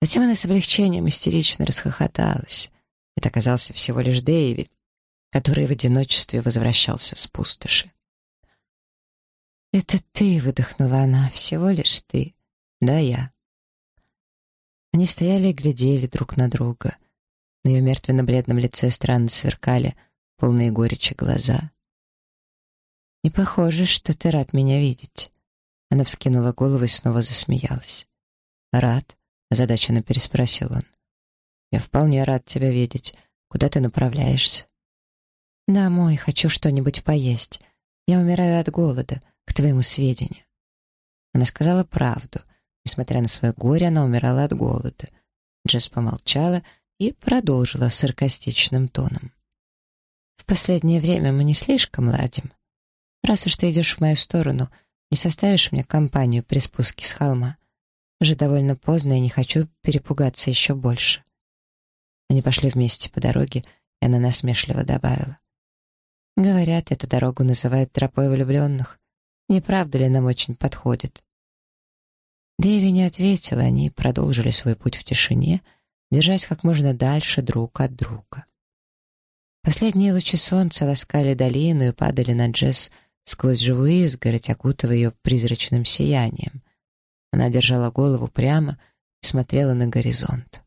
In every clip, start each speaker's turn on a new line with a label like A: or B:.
A: Затем она с облегчением истерично расхохоталась. Это оказался всего лишь Дэвид, который в одиночестве возвращался с пустоши. «Это ты», — выдохнула она, — «всего лишь ты». «Да, я». Они стояли и глядели друг на друга. На ее мертвенно-бледном лице странно сверкали полные горечи глаза. «Не похоже, что ты рад меня видеть». Она вскинула голову и снова засмеялась. «Рад?» — озадаченно переспросил он. «Я вполне рад тебя видеть. Куда ты направляешься?» «Домой, хочу что-нибудь поесть. Я умираю от голода, к твоему сведению». Она сказала правду. Несмотря на свое горе, она умирала от голода. Джесс помолчала и продолжила саркастичным тоном. «В последнее время мы не слишком ладим. Раз уж ты идешь в мою сторону, не составишь мне компанию при спуске с холма. Уже довольно поздно, и не хочу перепугаться еще больше». Они пошли вместе по дороге, и она насмешливо добавила. «Говорят, эту дорогу называют тропой влюбленных. Не правда ли нам очень подходит?» Дэви не ответила, они продолжили свой путь в тишине, держась как можно дальше друг от друга. Последние лучи солнца ласкали долину и падали на Джесс сквозь живую изгородь, окутывая ее призрачным сиянием. Она держала голову прямо и смотрела на горизонт.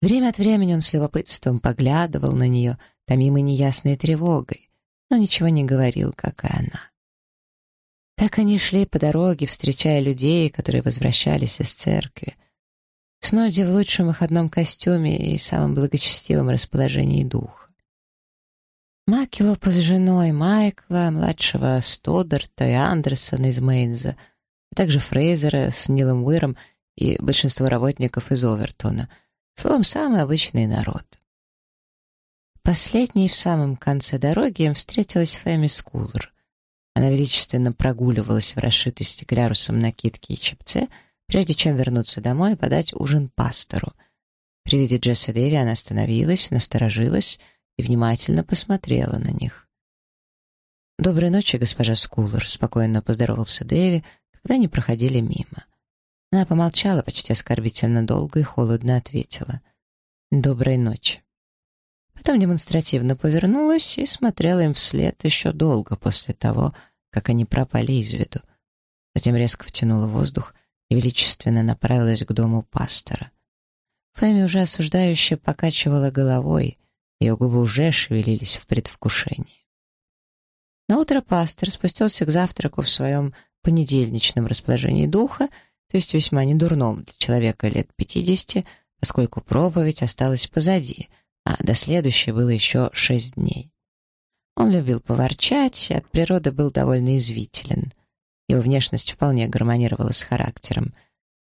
A: Время от времени он с любопытством поглядывал на нее, томимой неясной тревогой, но ничего не говорил, как и она. Так они шли по дороге, встречая людей, которые возвращались из церкви. Сноди в лучшем их одном костюме и самом благочестивом расположении духа. Макелопа с женой Майкла, младшего Стодарта и Андерсона из Мейнза, а также Фрейзера с Нилом Уиром и большинство работников из Овертона. Словом, самый обычный народ. Последней в самом конце дороги им встретилась Фэми Скулер — она величественно прогуливалась в расшитой стеклярусом накидке и чепце, прежде чем вернуться домой и подать ужин пастору. При виде Джесса Дэви она остановилась, насторожилась и внимательно посмотрела на них. «Доброй ночи, госпожа Скулер», — спокойно поздоровался Дэви, когда они проходили мимо. Она помолчала почти оскорбительно долго и холодно ответила. «Доброй ночи». Потом демонстративно повернулась и смотрела им вслед еще долго после того, как они пропали из виду. Затем резко втянула воздух и величественно направилась к дому пастора. Фэми уже осуждающе покачивала головой, ее губы уже шевелились в предвкушении. На утро пастор спустился к завтраку в своем понедельничном расположении духа, то есть весьма недурном для человека лет пятидесяти, поскольку проповедь осталась позади — а до следующей было еще шесть дней. Он любил поворчать и от природы был довольно извителен. Его внешность вполне гармонировала с характером.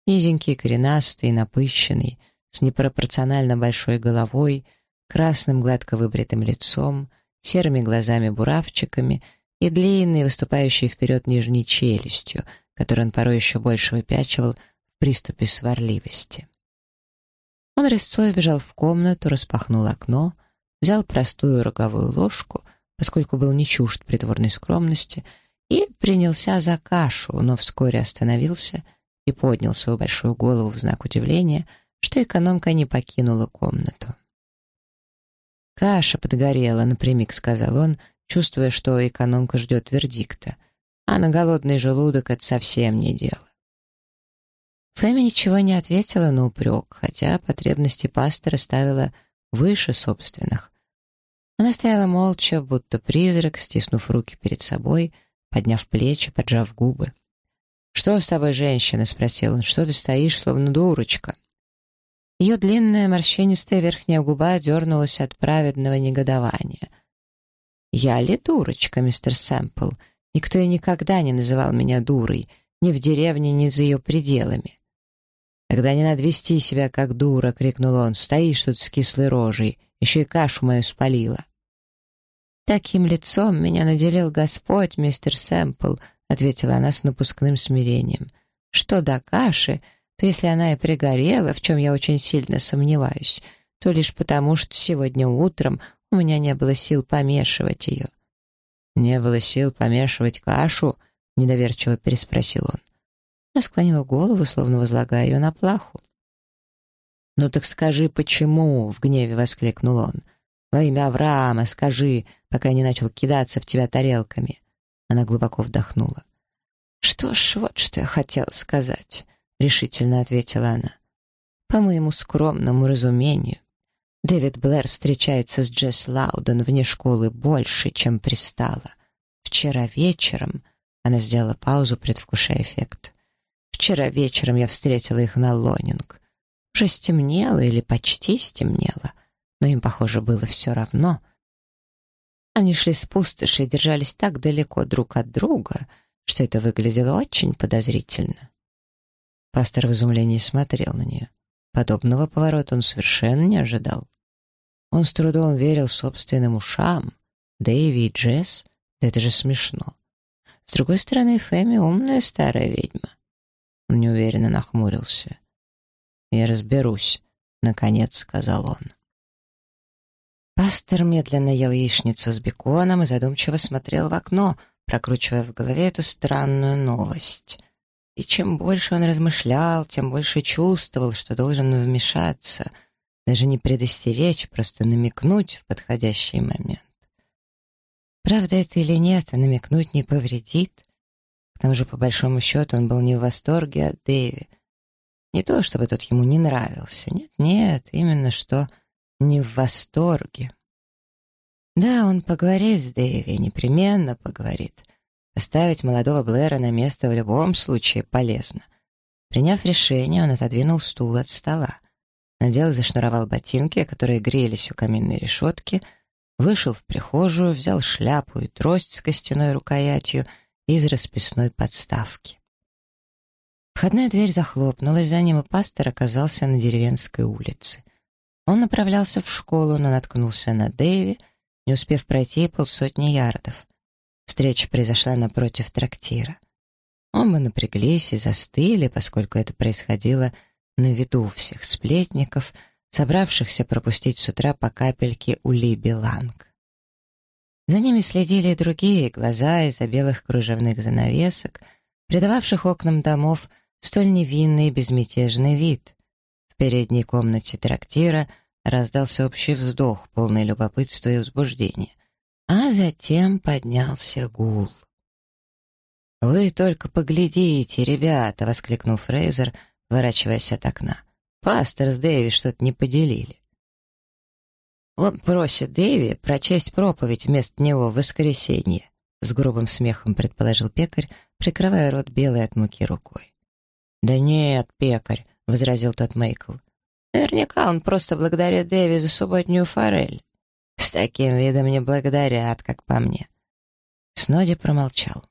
A: Низенький, коренастый, напыщенный, с непропорционально большой головой, красным гладко выбритым лицом, серыми глазами-буравчиками и длинной, выступающей вперед нижней челюстью, которую он порой еще больше выпячивал в приступе сварливости. Он рысцой бежал в комнату, распахнул окно, взял простую роговую ложку, поскольку был не чужд притворной скромности, и принялся за кашу, но вскоре остановился и поднял свою большую голову в знак удивления, что экономка не покинула комнату. «Каша подгорела», — напрямик сказал он, чувствуя, что экономка ждет вердикта, а на голодный желудок это совсем не дело. Фэми ничего не ответила на упрек, хотя потребности пастора ставила выше собственных. Она стояла молча, будто призрак, стиснув руки перед собой, подняв плечи, поджав губы. «Что с тобой, женщина?» — спросил он. «Что ты стоишь, словно дурочка?» Ее длинная морщинистая верхняя губа дернулась от праведного негодования. «Я ли дурочка, мистер Сэмпл? Никто и никогда не называл меня дурой, ни в деревне, ни за ее пределами. «Тогда не надо вести себя как дура!» — крикнул он. «Стоишь тут с кислой рожей, еще и кашу мою спалила!» «Таким лицом меня наделил Господь, мистер Сэмпл», — ответила она с напускным смирением. «Что до каши, то если она и пригорела, в чем я очень сильно сомневаюсь, то лишь потому, что сегодня утром у меня не было сил помешивать ее». «Не было сил помешивать кашу?» — недоверчиво переспросил он. Она склонила голову, словно возлагая ее на плаху. «Ну так скажи, почему?» — в гневе воскликнул он. «Во имя Авраама скажи, пока я не начал кидаться в тебя тарелками». Она глубоко вдохнула. «Что ж, вот что я хотела сказать», — решительно ответила она. «По моему скромному разумению, Дэвид Блэр встречается с Джесс Лауден вне школы больше, чем пристало. Вчера вечером...» Она сделала паузу, предвкушая эффект. «Вчера вечером я встретила их на Лонинг. Уже стемнело или почти стемнело, но им, похоже, было все равно. Они шли с пустоши и держались так далеко друг от друга, что это выглядело очень подозрительно. Пастор в изумлении смотрел на нее. Подобного поворота он совершенно не ожидал. Он с трудом верил собственным ушам. Дэйви и Джесс — да это же смешно. С другой стороны, Фэми — умная старая ведьма. Он неуверенно нахмурился. «Я разберусь», — наконец сказал он. Пастор медленно ел яичницу с беконом и задумчиво смотрел в окно, прокручивая в голове эту странную новость. И чем больше он размышлял, тем больше чувствовал, что должен вмешаться, даже не предостеречь, просто намекнуть в подходящий момент. Правда это или нет, а намекнуть не повредит. К тому же, по большому счету, он был не в восторге от Дэви. Не то, чтобы тот ему не нравился. Нет, нет, именно что не в восторге. Да, он поговорит с Дэви, непременно поговорит. Поставить молодого Блэра на место в любом случае полезно. Приняв решение, он отодвинул стул от стола. Надел и зашнуровал ботинки, которые грелись у каминной решетки, вышел в прихожую, взял шляпу и трость с костяной рукоятью из расписной подставки. Входная дверь захлопнулась, за ним и пастор оказался на деревенской улице. Он направлялся в школу, но наткнулся на Дэви, не успев пройти полсотни ярдов. Встреча произошла напротив трактира. Оба напряглись и застыли, поскольку это происходило на виду всех сплетников, собравшихся пропустить с утра по капельке у Либи Ланг. За ними следили и другие глаза из-за белых кружевных занавесок, придававших окнам домов столь невинный и безмятежный вид. В передней комнате трактира раздался общий вздох, полный любопытства и возбуждения. А затем поднялся гул. «Вы только поглядите, ребята!» — воскликнул Фрейзер, ворачиваясь от окна. «Пастор с Дэви что-то не поделили». «Он просит Дэви прочесть проповедь вместо него в воскресенье», — с грубым смехом предположил пекарь, прикрывая рот белой от муки рукой. «Да нет, пекарь», — возразил тот Мейкл. Наверняка он просто благодарит Дэви за субботнюю форель. С таким видом не благодарят, как по мне. Сноди промолчал.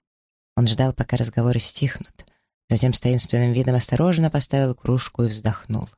A: Он ждал, пока разговоры стихнут. Затем с таинственным видом осторожно поставил кружку и вздохнул.